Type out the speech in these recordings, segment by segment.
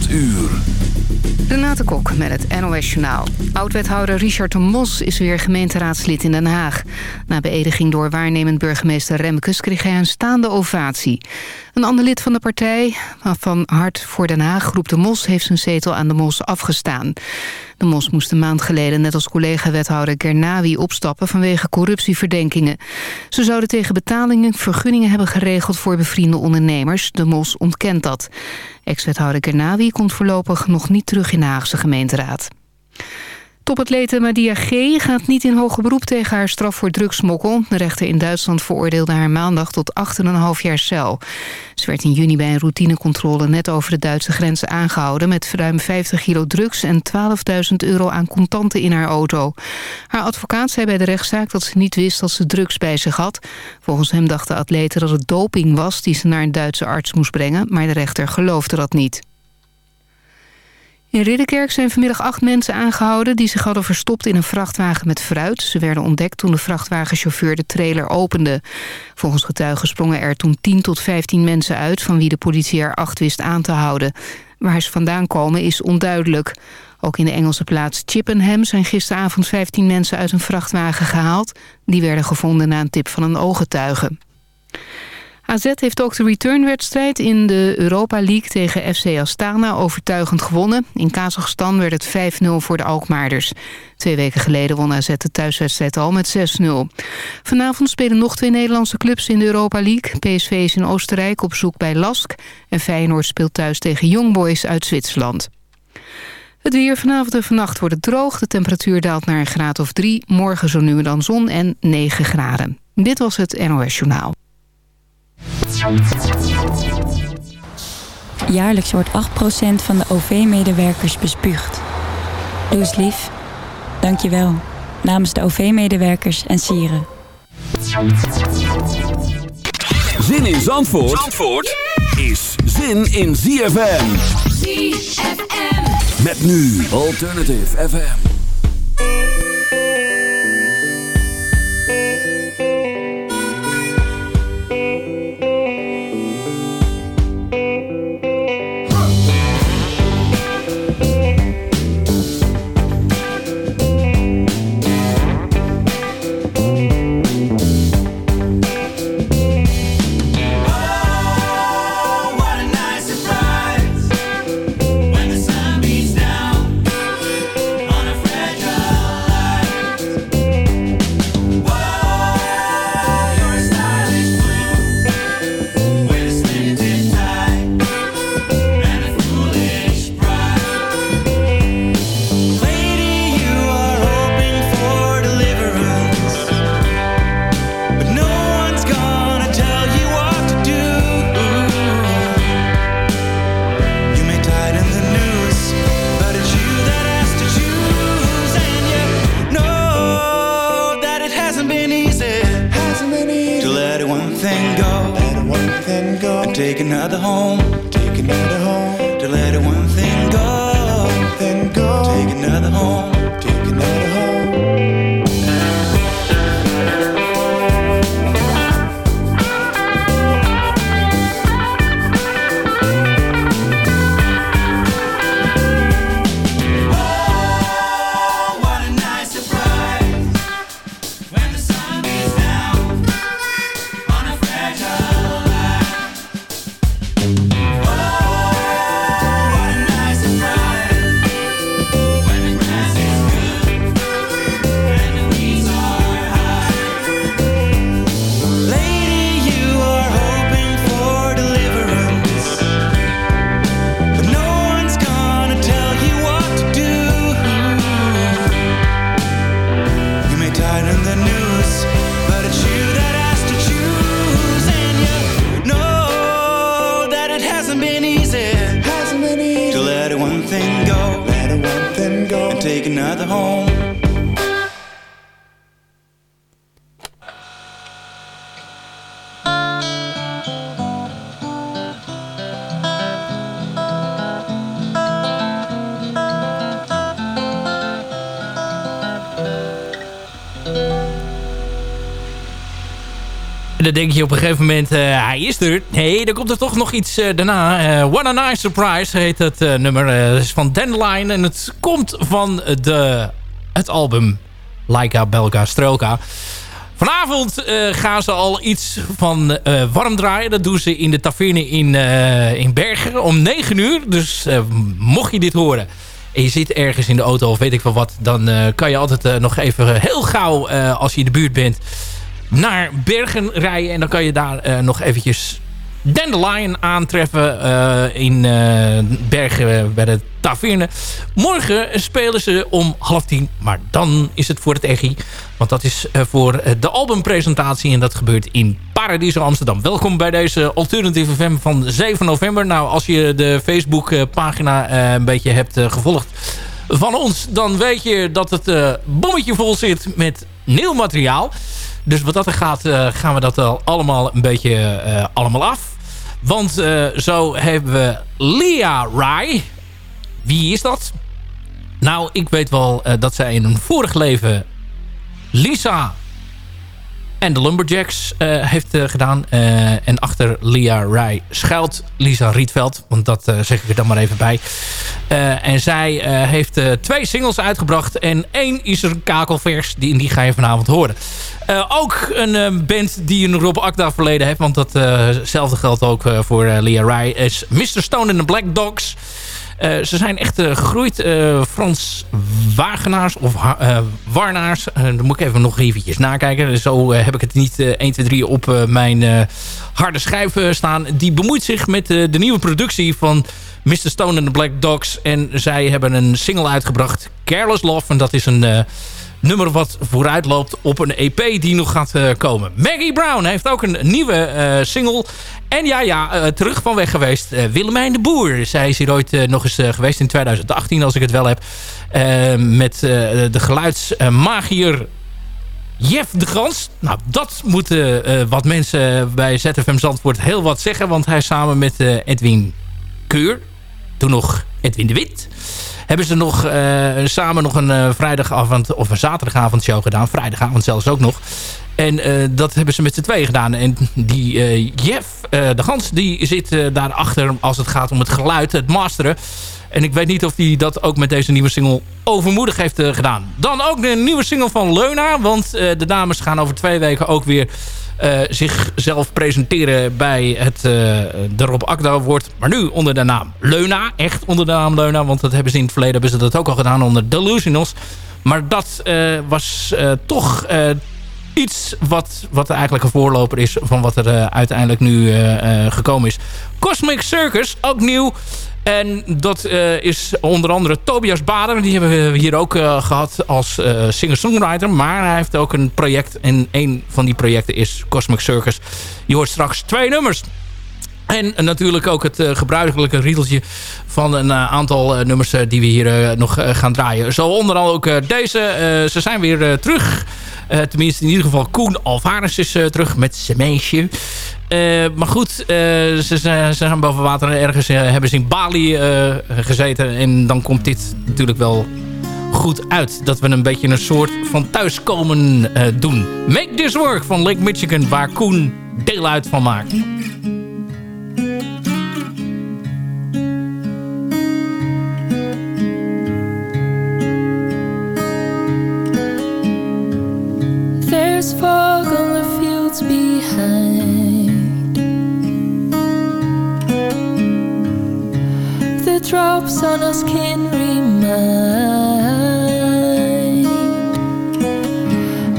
8 uur. Met het NOS Journaal. Oud-wethouder Richard de Mos is weer gemeenteraadslid in Den Haag. Na beëdiging door waarnemend burgemeester Remkes kreeg hij een staande ovatie. Een ander lid van de partij van Hart voor Den Haag, Groep de Mos... heeft zijn zetel aan de Mos afgestaan. De Mos moest een maand geleden net als collega-wethouder Gernawi opstappen... vanwege corruptieverdenkingen. Ze zouden tegen betalingen vergunningen hebben geregeld voor bevriende ondernemers. De Mos ontkent dat. Ex-wethouder Gernawi komt voorlopig nog niet terug in de Haagse gemeenteraad. Madia G. gaat niet in hoger beroep tegen haar straf voor drugsmokkel. De rechter in Duitsland veroordeelde haar maandag tot 8,5 jaar cel. Ze werd in juni bij een routinecontrole net over de Duitse grenzen aangehouden... met ruim 50 kilo drugs en 12.000 euro aan contanten in haar auto. Haar advocaat zei bij de rechtszaak dat ze niet wist dat ze drugs bij zich had. Volgens hem dacht de atlete dat het doping was die ze naar een Duitse arts moest brengen... maar de rechter geloofde dat niet. In Ridderkerk zijn vanmiddag acht mensen aangehouden... die zich hadden verstopt in een vrachtwagen met fruit. Ze werden ontdekt toen de vrachtwagenchauffeur de trailer opende. Volgens getuigen sprongen er toen 10 tot 15 mensen uit... van wie de politie er acht wist aan te houden. Waar ze vandaan komen is onduidelijk. Ook in de Engelse plaats Chippenham zijn gisteravond 15 mensen uit een vrachtwagen gehaald. Die werden gevonden na een tip van een ooggetuige. AZ heeft ook de returnwedstrijd in de Europa League tegen FC Astana overtuigend gewonnen. In Kazachstan werd het 5-0 voor de Alkmaarders. Twee weken geleden won AZ de thuiswedstrijd al met 6-0. Vanavond spelen nog twee Nederlandse clubs in de Europa League. PSV is in Oostenrijk op zoek bij Lask. En Feyenoord speelt thuis tegen Young Boys uit Zwitserland. Het weer vanavond en vannacht wordt het droog. De temperatuur daalt naar een graad of 3. Morgen zo nu dan zon en 9 graden. Dit was het NOS Journaal. Jaarlijks wordt 8% van de OV-medewerkers bespuugd. Doe eens lief. Dank je wel. Namens de OV-medewerkers en sieren. Zin in Zandvoort, Zandvoort is zin in ZFM. ZFM. Met nu Alternative FM. Denk je op een gegeven moment, uh, hij is er. Nee, dan komt er toch nog iets uh, daarna. Uh, What a Nice Surprise heet het nummer. Het is van Dandelion en het komt van de, het album Laika Belka Strelka. Vanavond gaan ze al iets van warm draaien. Dat doen ze in de taverne in, in Bergen om 9 uur. Dus mocht je dit horen en je zit ergens in de auto of weet ik wel wat... dan kan je altijd nog even heel gauw, als je in de buurt bent naar Bergen rijden. En dan kan je daar uh, nog eventjes Dandelion aantreffen uh, in uh, Bergen bij de Taverne. Morgen spelen ze om half tien. Maar dan is het voor het EGI. Want dat is voor de albumpresentatie. En dat gebeurt in Paradiso Amsterdam. Welkom bij deze Alternative FM van 7 november. Nou, als je de Facebook pagina een beetje hebt gevolgd van ons... dan weet je dat het bommetje vol zit met nieuw materiaal. Dus wat dat er gaat, uh, gaan we dat al allemaal een beetje uh, allemaal af. Want uh, zo hebben we Lia Rai. Wie is dat? Nou, ik weet wel dat zij in een vorig leven Lisa en de Lumberjacks uh, heeft uh, gedaan. Uh, en achter Lia Rai schuilt Lisa Rietveld. Want dat zeg ik er dan maar even bij. en zij heeft twee singles uitgebracht. En één is er kakelvers. Die, die ga je vanavond horen. ook een band die een Rob Akda verleden heeft. Want datzelfde geldt ook voor Lia Rai. Is Mr. Stone and the Black Dogs. Uh, ze zijn echt uh, gegroeid. Uh, Frans Wagenaars of Warnaars. dan moet ik even nog eventjes nakijken. Zo heb ik het niet 1, 2, 3 op mijn harde schijf staan. Die bemoeit zich met de nieuwe productie van Mr. Stone and the Black Dogs. En zij hebben een single uitgebracht. Careless Love. En dat is een nummer wat vooruit loopt op een EP die nog gaat uh, komen. Maggie Brown heeft ook een nieuwe uh, single. En ja, ja, uh, terug van weg geweest. Willemijn de Boer. Zij is hier ooit nog eens geweest in 2018, als ik het wel heb. met de geluidsmagier Jeff de Gans. Nou, dat moeten wat mensen bij ZFM Zandvoort heel wat zeggen. Want hij samen met Edwin Keur, toen nog Edwin de Wit hebben ze nog uh, samen nog een uh, vrijdagavond of een zaterdagavondshow gedaan. Vrijdagavond zelfs ook nog. En uh, dat hebben ze met z'n tweeën gedaan. En die Jeff de Gans die zit daarachter als het gaat om het geluid, het masteren. En ik weet niet of hij dat ook met deze nieuwe single overmoedig heeft gedaan. Dan ook de nieuwe single van Leuna. Want de dames gaan over twee weken ook weer uh, zichzelf presenteren bij het uh, de Rob Akda wordt. Maar nu onder de naam Leuna. Echt onder de naam Leuna. Want dat hebben ze in het verleden hebben ze dat ook al gedaan onder Delusionals. Maar dat uh, was toch iets wat, wat eigenlijk een voorloper is van wat er uiteindelijk nu gekomen is. Cosmic Circus, ook nieuw. En dat uh, is onder andere Tobias Bader. Die hebben we hier ook uh, gehad als uh, singer-songwriter. Maar hij heeft ook een project. En een van die projecten is Cosmic Circus. Je hoort straks twee nummers. En natuurlijk ook het gebruikelijke riedeltje van een aantal nummers die we hier nog gaan draaien. Zo onder andere ook deze. ze zijn weer terug. tenminste in ieder geval Koen Alvarez is terug met zijn meisje. Maar goed, uh, ze, ze, zijn boven water ergens hebben ze in Bali gezeten. En dan komt dit natuurlijk wel goed uit. Dat we een beetje een soort van thuiskomen doen. Make This Work van Lake Michigan, waar Koen deel uit van maakt. There's fog on the fields behind The drops on us can remind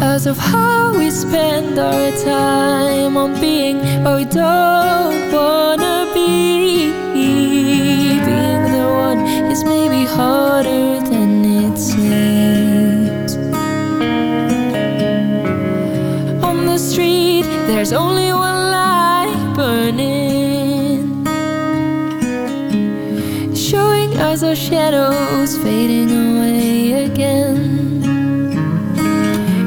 us of how we spend our time on being what we don't wanna be. Being the one is maybe harder the street, there's only one light burning. Showing us our shadows fading away again.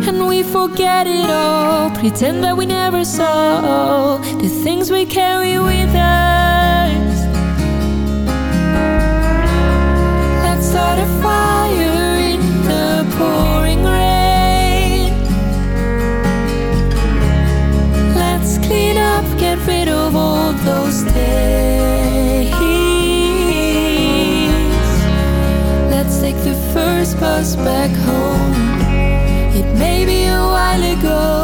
And we forget it all, pretend that we never saw the things we carry with us. Let's start a fire in the pouring get rid of all those days. Let's take the first bus back home. It may be a while ago.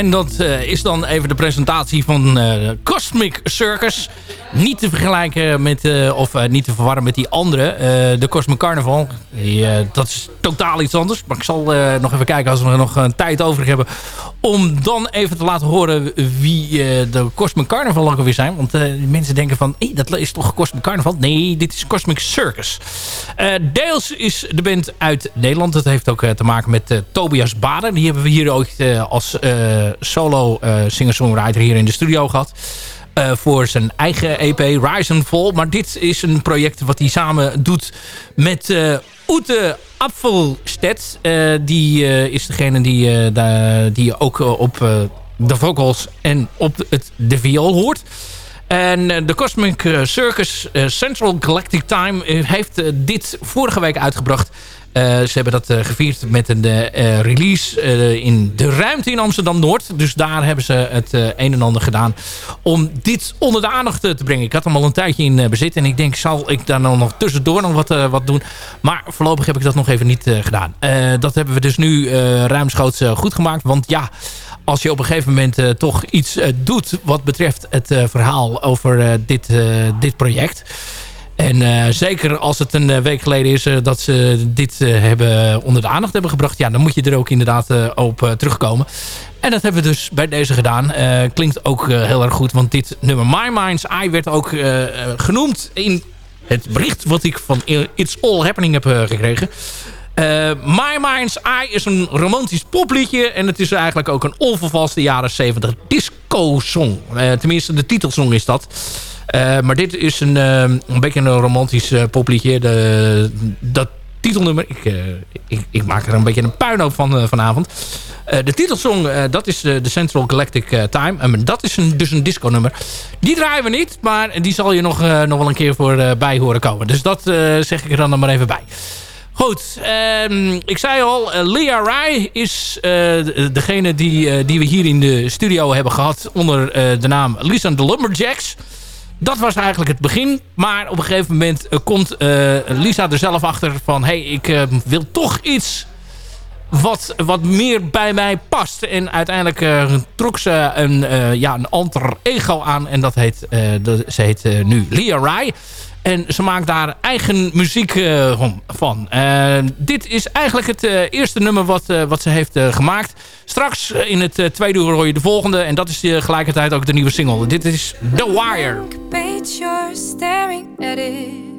En dat is dan even de presentatie van Cosmic Circus. Niet te vergelijken met, of niet te verwarren met die andere. de Cosmic Carnival. Die, dat is totaal iets anders. Maar ik zal nog even kijken als we nog een tijd over hebben. Om dan even te laten horen wie de Cosmic Carnival ook alweer zijn. Want mensen denken van, hey, dat is toch Cosmic Carnival? Nee, dit is Cosmic Circus. deels is de band uit Nederland. Dat heeft ook te maken met Tobias Baden. Die hebben we hier ooit als solo singer-songwriter hier in de studio gehad. Uh, voor zijn eigen EP Rise and Fall. Maar dit is een project wat hij samen doet met uh, Ute Apfelstedt. Uh, die is degene die, die ook op de vocals en op het, de viool hoort. En de Cosmic Circus Central Galactic Time heeft dit vorige week uitgebracht. Uh, ze hebben dat uh, gevierd met een uh, release in de ruimte in Amsterdam-Noord. Dus daar hebben ze het een en ander gedaan om dit onder de aandacht te brengen. Ik had hem al een tijdje in bezit en ik denk, zal ik daar dan nog tussendoor nog wat, wat doen? Maar voorlopig heb ik dat nog even niet gedaan. dat hebben we dus nu ruimschoots goed gemaakt, want ja als je op een gegeven moment toch iets doet wat betreft het verhaal over dit, dit project. En uh, zeker als het een eh, week geleden is uh, dat ze dit hebben onder de aandacht hebben gebracht. Ja, dan moet je er ook inderdaad op terugkomen. En dat hebben we dus bij deze gedaan. klinkt ook heel erg goed. Want dit nummer My Mind's Eye werd ook genoemd in het bericht wat ik van It's All Happening heb gekregen. My Mind's Eye is een romantisch popliedje. En het is eigenlijk ook een onvervalste jaren 70 disco-song. tenminste, de titelsong is dat. Uh, maar dit is een, uh, een beetje een romantisch uh, popliedje. Dat titelnummer, ik, ik, ik, maak er een beetje een puinhoop van vanavond. de titelsong, dat is de Central Galactic Time. En dat is een, dus een disco-nummer. Die draaien we niet, maar die zal je nog, nog wel een keer voor bij horen komen. Dus dat zeg ik er dan maar even bij. Goed, um, ik zei al, Lea Rai is degene die, die we hier in de studio hebben gehad onder de naam Lisa de Lumberjacks. Dat was eigenlijk het begin. Maar op een gegeven moment uh, komt uh, Lisa er zelf achter van... hey, ik uh, wil toch iets wat, wat meer bij mij past. En uiteindelijk trok ze een, ja, een alter ego aan. En dat heet, ze heet nu Lia Rai. En ze maakt daar eigen muziek uh, van. Uh, dit is eigenlijk het uh, eerste nummer wat, wat ze heeft gemaakt. Straks in het tweede uur hoor je de volgende. En dat is gelijkertijd ook de nieuwe single. Dit is The Wire. Staring at it.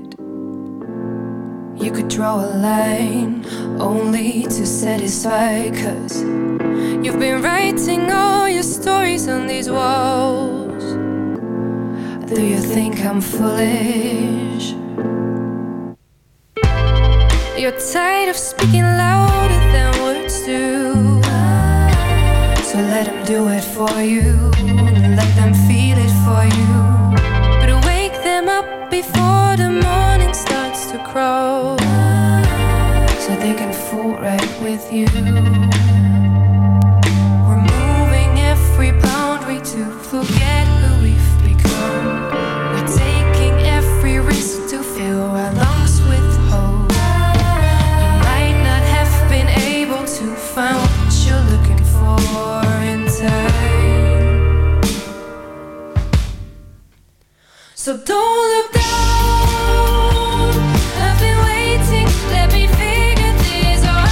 You could draw a line only to satisfy Cause you've been writing all your stories on these walls Do you think I'm foolish? You're tired of speaking louder than words do. So let them do it for you. Let them feel it for you. But wake them up before the morning starts to crow. So they can fool right with you. Removing every boundary to forget So don't look down. I've been waiting. Let me figure this out.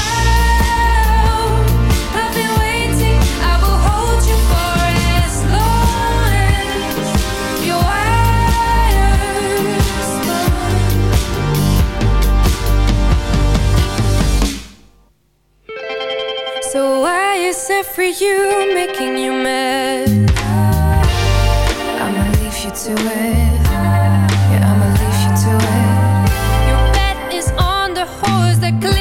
I've been waiting. I will hold you for as long as your So why is for you making you mad? I'ma leave you to it the clear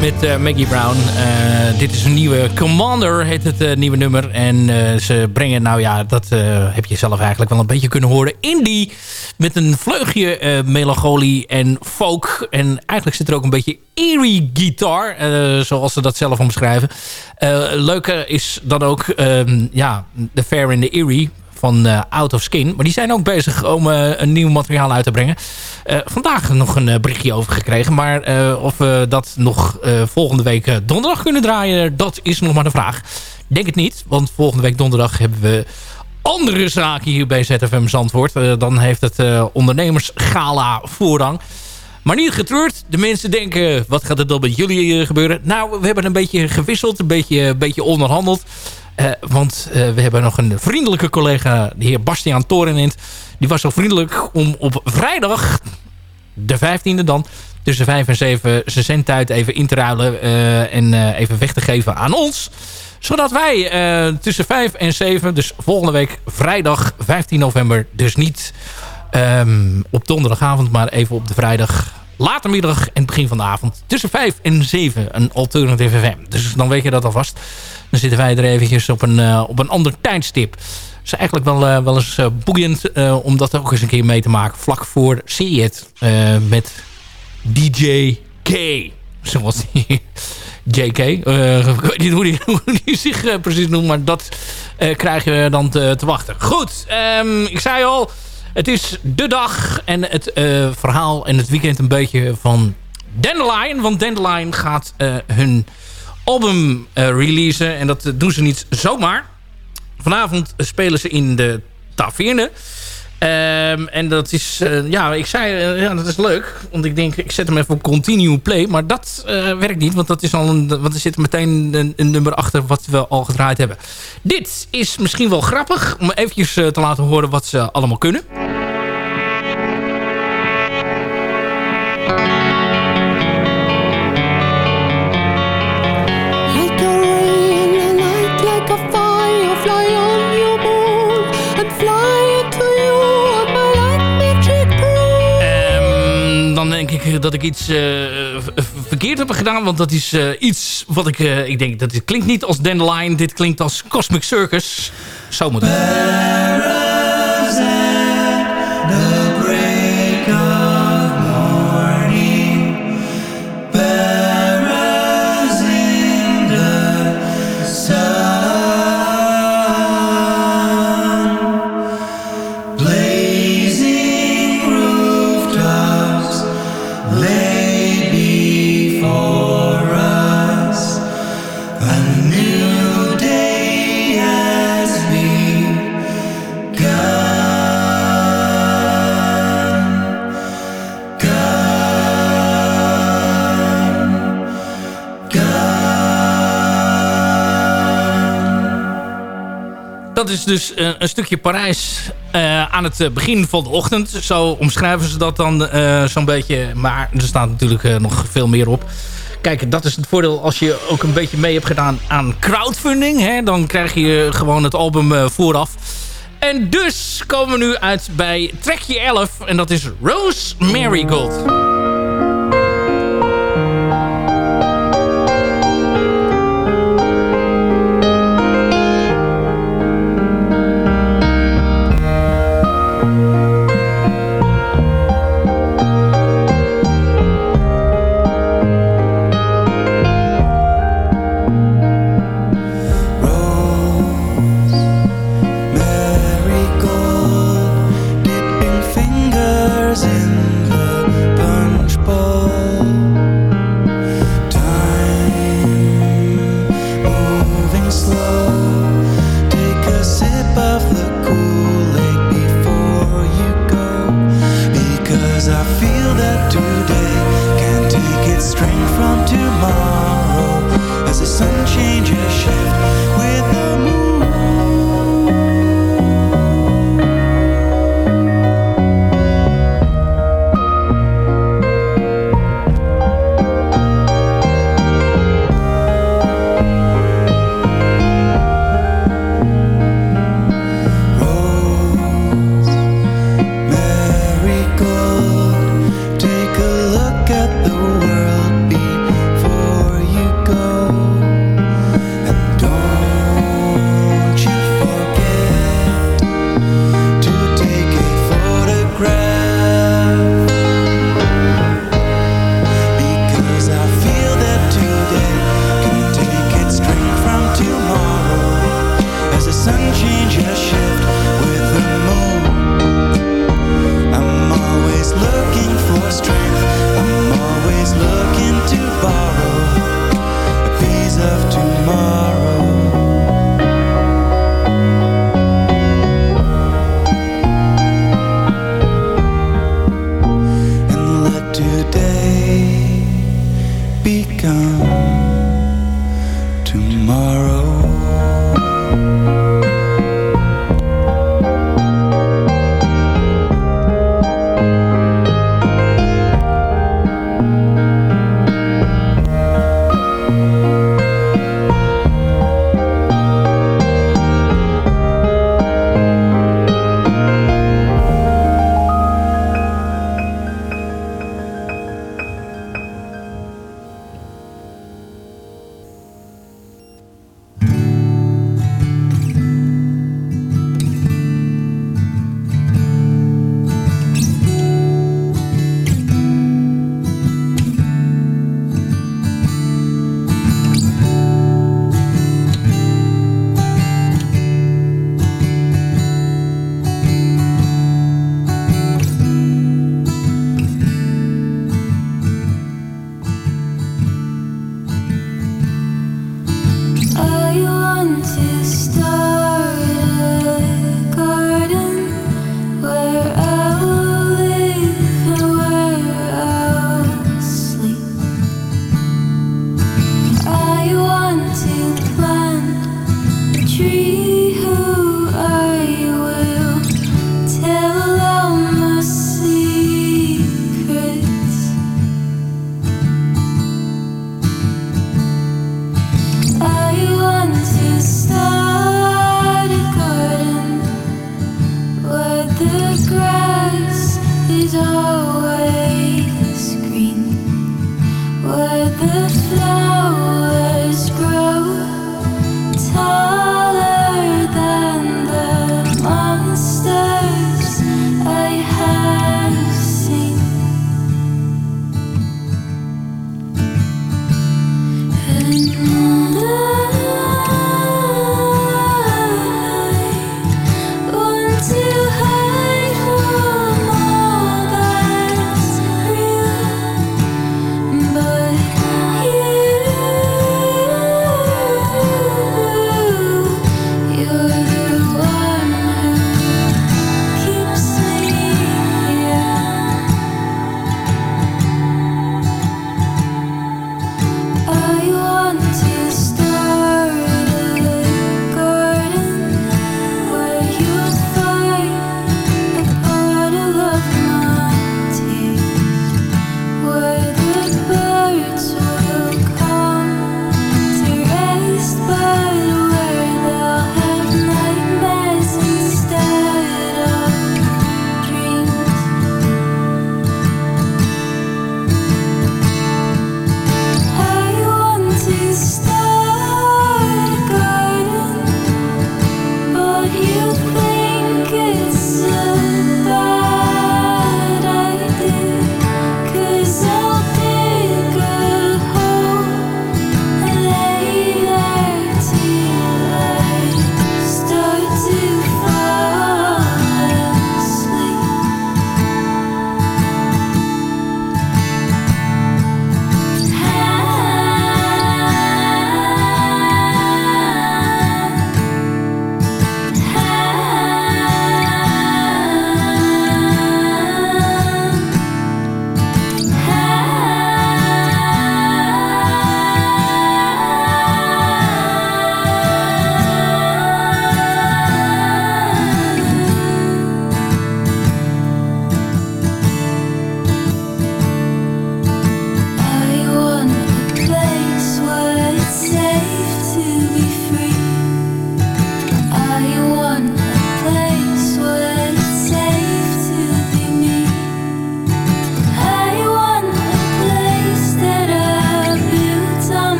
met uh, Maggie Brown. Uh, dit is een nieuwe Commander, heet het nieuwe nummer. En ze brengen, nou ja, dat heb je zelf eigenlijk wel een beetje kunnen horen. Indie, met een vleugje melancholie en folk. En eigenlijk zit er ook een beetje eerie guitar, zoals ze dat zelf omschrijven. leuke is dan ook, ehm, ja, The Fair in the Eerie van uh, Out of Skin. Maar die zijn ook bezig om uh, een nieuw materiaal uit te brengen. Uh, vandaag nog een berichtje over gekregen. Maar of we dat nog volgende week donderdag kunnen draaien... dat is nog maar de vraag. Denk het niet, want volgende week donderdag hebben we andere zaken hier bij ZFM Zandvoort. dan heeft het ondernemersgala voorrang. Maar niet getreurd. De mensen denken, wat gaat er dan met jullie gebeuren? Nou, we hebben een beetje gewisseld, een beetje, een beetje onderhandeld. Uh, want uh, we hebben nog een vriendelijke collega, de heer Bastiaan Torenent. Die was zo vriendelijk om op vrijdag, de 15e dan, tussen 5 en 7 zijn zendtijd even in te ruilen uh, en even weg te geven aan ons. Zodat wij tussen 5 en 7, dus volgende week vrijdag 15 november, dus niet um, op donderdagavond, maar even op de vrijdag latermiddag en begin van de avond tussen 5 en 7 een Alternative FM. Dus dan weet je dat alvast. Dan zitten wij er eventjes op een, uh, op een ander tijdstip. Het is eigenlijk wel, uh, wel eens uh, boeiend om dat ook eens een keer mee te maken. Vlak voor See met DJ K. Zoals die, JK. ik weet niet hoe die zich precies noemt, maar dat krijg je dan te, te wachten. Goed, ehm, ik zei al, het is de dag en het verhaal en het weekend een beetje van Dandelion. Want Dandelion gaat hun album releasen en dat doen ze niet zomaar. Vanavond spelen ze in de Taverne. Um, en dat is, uh, ja, ik zei, uh, ja, dat is leuk. Want ik denk, ik zet hem even op continue play. Maar dat uh, werkt niet, want, dat is al een, want er zit meteen een, een, nummer achter wat we al gedraaid hebben. Dit is misschien wel grappig om eventjes te laten horen wat ze allemaal kunnen. Dat ik iets uh, verkeerd heb gedaan. Want dat is uh, iets wat ik... Ik denk, dat dit klinkt niet als Dandelion. Dit klinkt als Cosmic Circus. Zo moet het. Dus uh, een stukje Parijs uh, aan het eh, begin van de ochtend. Zo omschrijven ze dat dan zo'n beetje. Maar er staat natuurlijk nog veel meer op. Kijk, dat is het voordeel als je ook een beetje mee hebt gedaan aan crowdfunding. Hè? Dan krijg je gewoon het album vooraf. En dus komen we nu uit bij trekje 11. En dat is Rose Marigold. I feel that today can take its strength from tomorrow As the sun changes shape.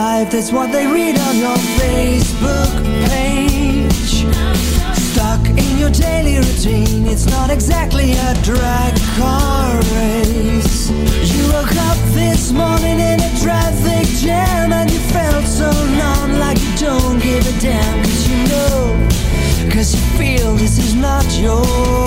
Life, that's what they read on your Facebook page. Stuck in your daily routine, it's not exactly a drag car race. You woke up this morning in a traffic jam and you felt so numb like you don't give a damn. Cause you know, cause you feel this is not your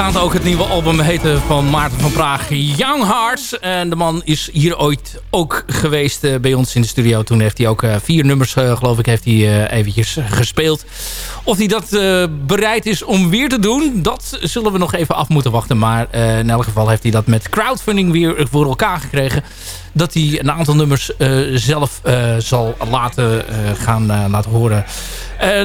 gaat ook het nieuwe album heten van Maarten van Praag, Young Hearts. En de man is hier ooit ook geweest eh, bij ons in de studio. Toen heeft hij ook eh, vier nummers, eh, geloof ik, heeft hij eventjes gespeeld. Of hij dat bereid is om weer te doen, dat zullen we nog even af moeten wachten. Maar in elk geval heeft hij dat met crowdfunding weer voor elkaar gekregen. Dat hij een aantal nummers eh, zelf eh, zal laten, eh, gaan laten horen.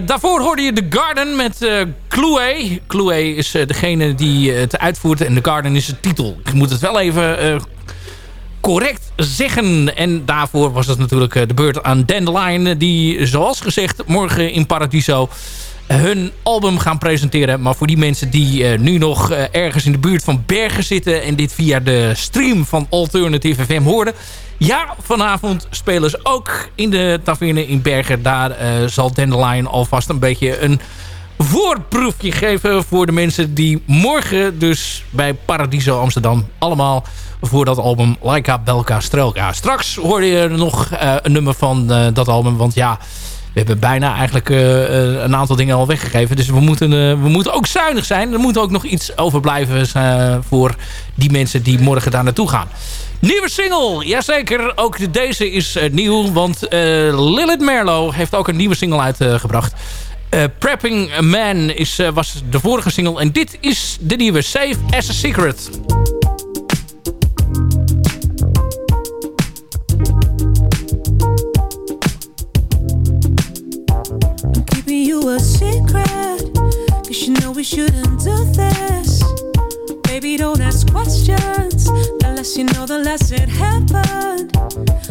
Daarvoor hoorde je The Garden met uh, Chloe. Chloe is degene die het uitvoert en The Garden is de titel. Ik moet het wel even correct zeggen. En daarvoor was het natuurlijk de beurt aan Dandelion... die, zoals gezegd, morgen in Paradiso hun album gaan presenteren. Maar voor die mensen die eh, nu nog eh, ergens in de buurt van Bergen zitten... en dit via de stream van Alternative FM hoorden... Ja, vanavond spelen ze ook in de taverne in Bergen. Daar eh, zal Dandelion alvast een beetje een voorproefje geven... voor de mensen die morgen dus bij Paradiso Amsterdam... allemaal voor dat album Laika Belka Strelka. Straks hoor je nog een nummer van dat album. Want ja, hebben bijna eigenlijk eh, eh, een aantal dingen al weggegeven. Dus we moeten, eh, we moeten ook zuinig zijn. Er moet ook nog iets overblijven voor die mensen die morgen daar naartoe gaan. Nieuwe single, jazeker. Ook deze is nieuw, want Lilith Merlo heeft ook een nieuwe single uitgebracht. Prepping a Man is, was de vorige single en dit is de nieuwe Safe as a Secret. shouldn't do this. Baby, don't ask questions. The less you know, the less it happened.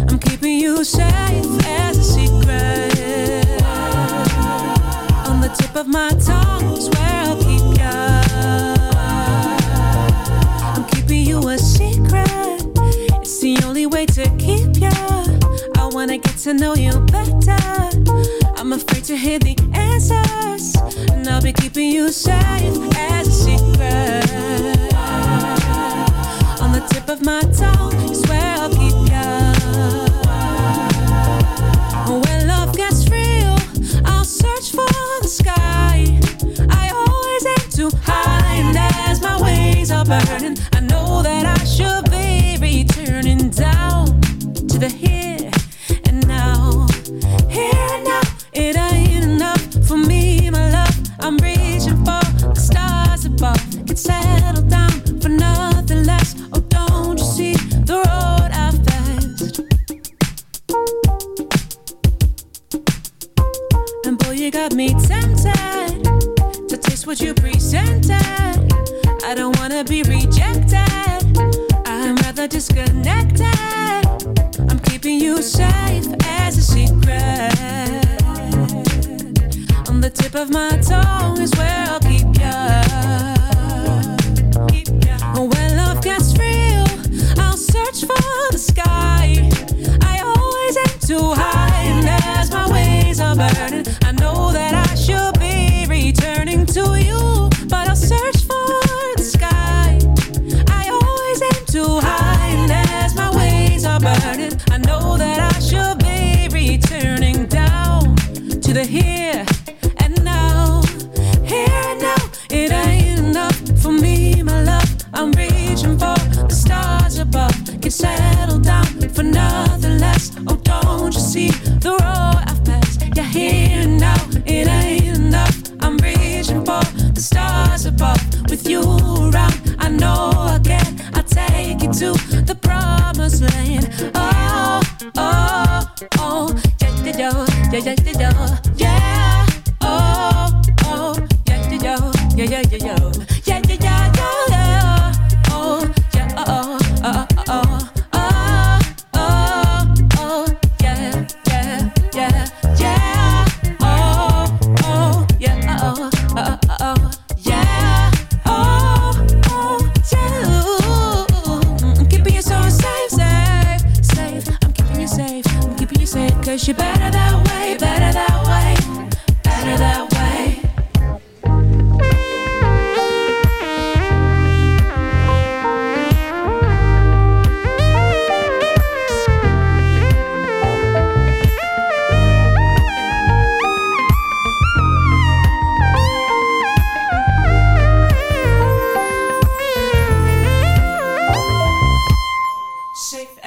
I'm keeping you safe as a secret. On the tip of my tongue, swear I'll keep ya. I'm keeping you a secret. It's the only way to keep ya wanna get to know you better. I'm afraid to hear the answers, and I'll be keeping you safe as a secret. On the tip of my tongue is where I'll keep you. When love gets real, I'll search for the sky. I always aim too high, and as my wings are burning, I know that I should be returning down to the hill what you presented. I don't wanna be rejected. I'm rather disconnected. I'm keeping you safe as a secret. On the tip of my tongue is where I'll keep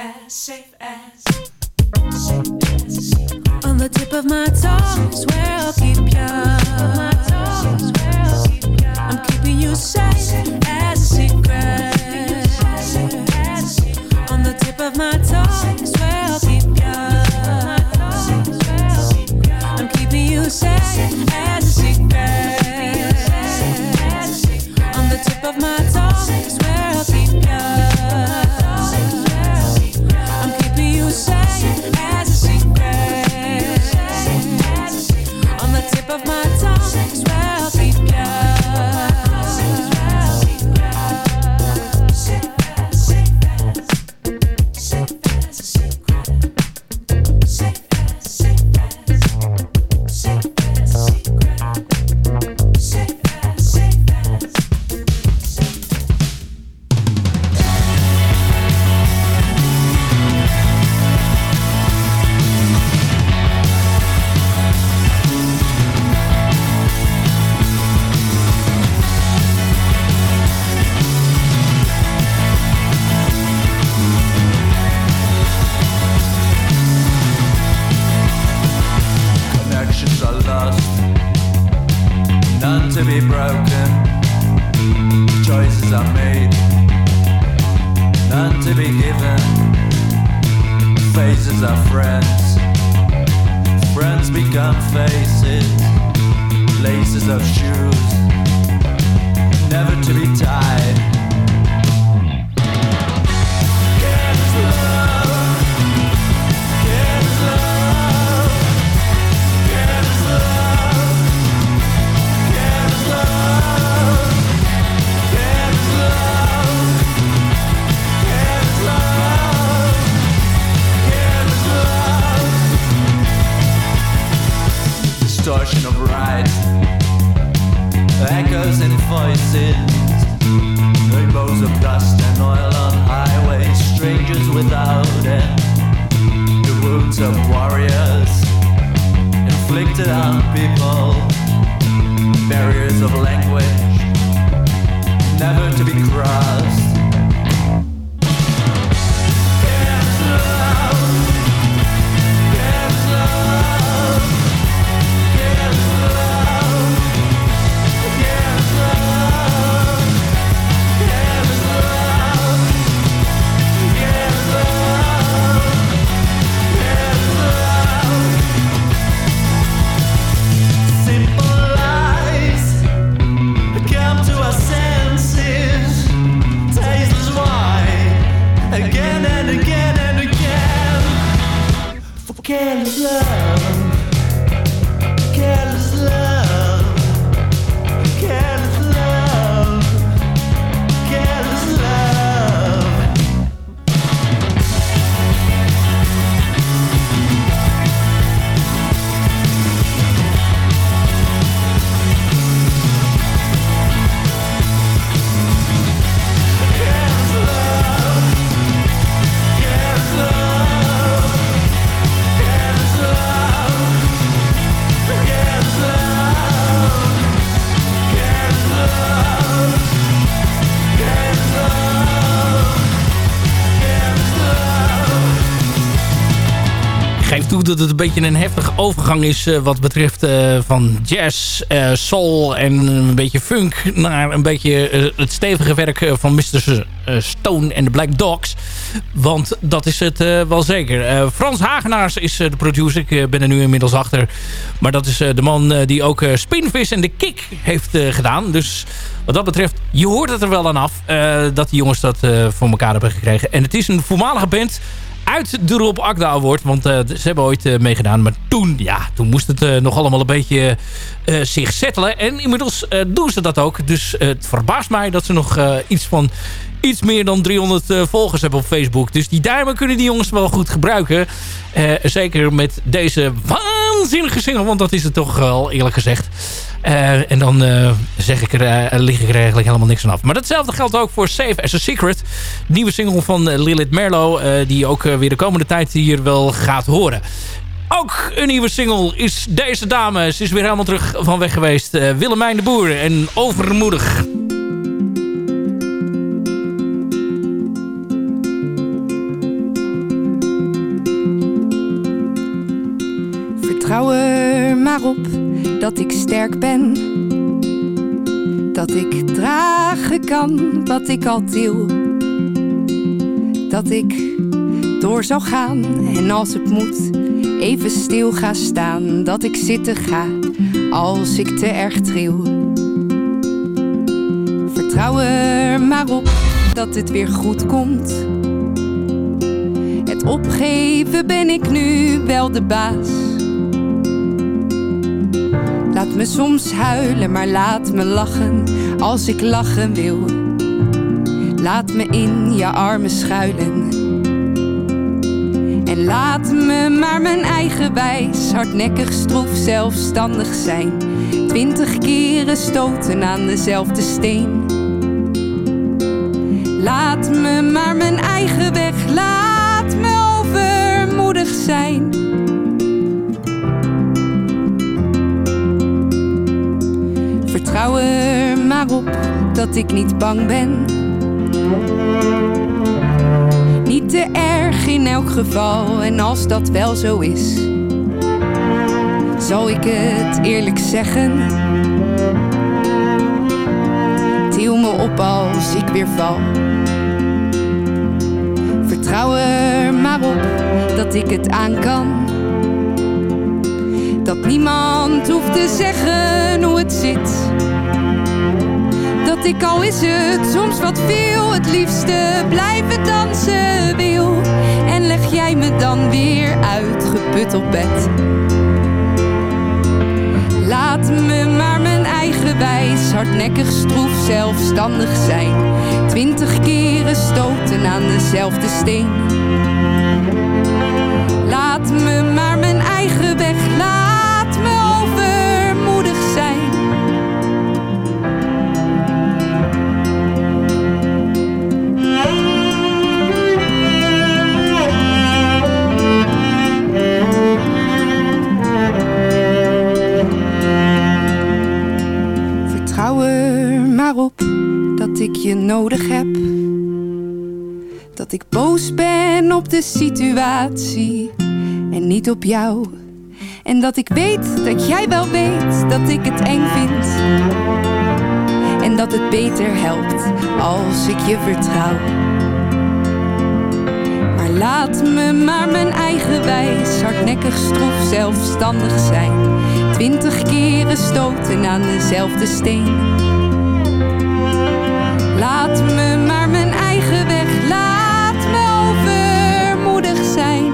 as, safe as, safe as On the tip of my tongue, swear I'll keep you. I'm keeping you safe geef toe dat het een beetje een heftige overgang is eh, wat betreft eh, van jazz, eh, soul en een beetje funk naar een beetje het stevige werk van Mr. Stone en de Black Dogs. Want dat is het wel zeker. Frans Hagenaars is de producer. Ik ben er nu inmiddels achter. Maar dat is de man die ook Spinvis en de Kick heeft gedaan. Dus wat dat betreft, je hoort het er wel aan af dat die jongens dat voor elkaar hebben gekregen. En het is een voormalige band uit de Rob Akda Award. Want eh, ze hebben ooit eh, meegedaan. Maar toen, ja, toen moest het eh, nog allemaal een beetje zich settelen. En inmiddels doen ze dat ook. Dus het verbaast mij dat ze nog iets van... Iets meer dan 300 eh, volgers hebben op Facebook. Dus die duimen kunnen die jongens wel goed gebruiken. Eh, zeker met deze waanzinnige single. Want dat is het toch wel eerlijk gezegd. Eh, en dan zeg ik er, lig ik er eigenlijk helemaal niks aan af. Maar datzelfde geldt ook voor Safe as a Secret. Nieuwe single van Lilith Merlo. die ook weer de komende tijd hier wel gaat horen. Ook een nieuwe single is deze dame. Ze is weer helemaal terug van weg geweest. Willemijn de Boer en Overmoedig. Vertrouw er maar op dat ik sterk ben. Dat ik dragen kan wat ik al til. Dat ik door zal gaan en als het moet even stil ga staan. Dat ik zitten ga als ik te erg tril. Vertrouw er maar op dat het weer goed komt. Het opgeven ben ik nu wel de baas. Laat me soms huilen, maar laat me lachen als ik lachen wil. Laat me in je armen schuilen. En laat me maar mijn eigen wijs, hardnekkig, stroef, zelfstandig zijn. Twintig keren stoten aan dezelfde steen. Laat me maar mijn eigen weg, laat me overmoedig zijn. Vertrouw er maar op dat ik niet bang ben. Niet te erg in elk geval, en als dat wel zo is, zal ik het eerlijk zeggen. Til me op als ik weer val. Vertrouw er maar op dat ik het aan kan. Dat niemand hoeft te zeggen hoe het zit. Ik al is het soms wat veel, het liefste blijven dansen wil. En leg jij me dan weer uitgeput op bed. Laat me maar mijn eigen wijs, hardnekkig, stroef, zelfstandig zijn. Twintig keren stoten aan dezelfde steen. Laat me maar mijn eigen weg, je nodig heb. Dat ik boos ben op de situatie en niet op jou. En dat ik weet dat jij wel weet dat ik het eng vind. En dat het beter helpt als ik je vertrouw. Maar laat me maar mijn eigen wijs, hardnekkig, stroef, zelfstandig zijn. Twintig keren stoten aan dezelfde steen. Laat me maar mijn eigen weg, laat me overmoedig zijn.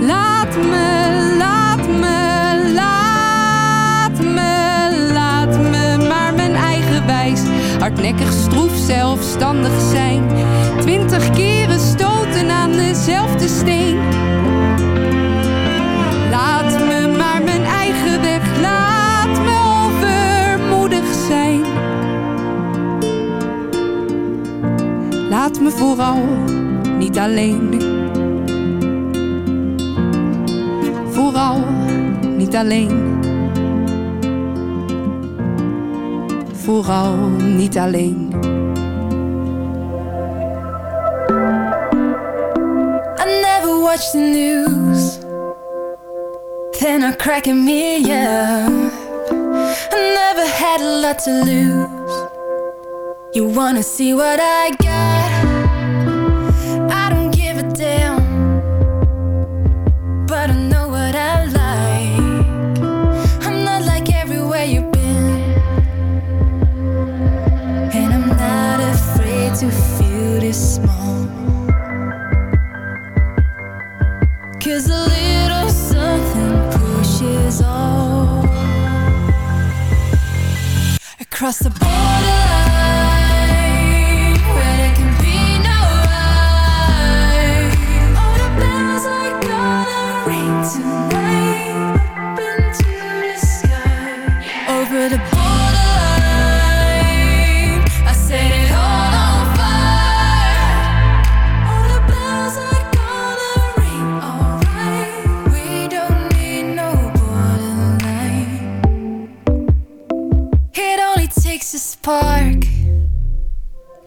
Laat me, laat me, laat me, laat me maar mijn eigen wijs. Hardnekkig stroef, zelfstandig zijn. Twintig keren stoten aan dezelfde steen. Laat me vooral niet alleen. Vooral niet alleen. Vooral niet alleen. I never watch the news. Then I not a up. I never had a lot to lose. You wanna see what I got? Across the borderline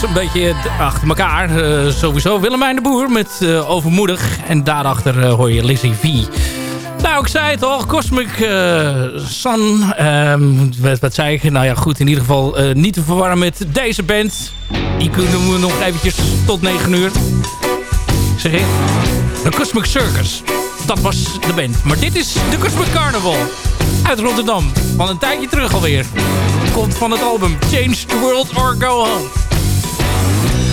Een beetje achter elkaar. Eh, sowieso Willemijn de Boer met eh, Overmoedig. En daarachter eh, hoor je Lizzie V. Nou, ik zei het al. Cosmic Sun. Ehm, wat, wat zei ik? Nou ja, goed. In ieder geval niet te verwarren met deze band. Die kunnen we nog eventjes tot 9 uur. Zeg ik. De Cosmic Circus. Dat was de band. Maar dit is de Cosmic Carnival. Uit Rotterdam. Van een tijdje terug alweer. Komt van het album Change the World or Go Home.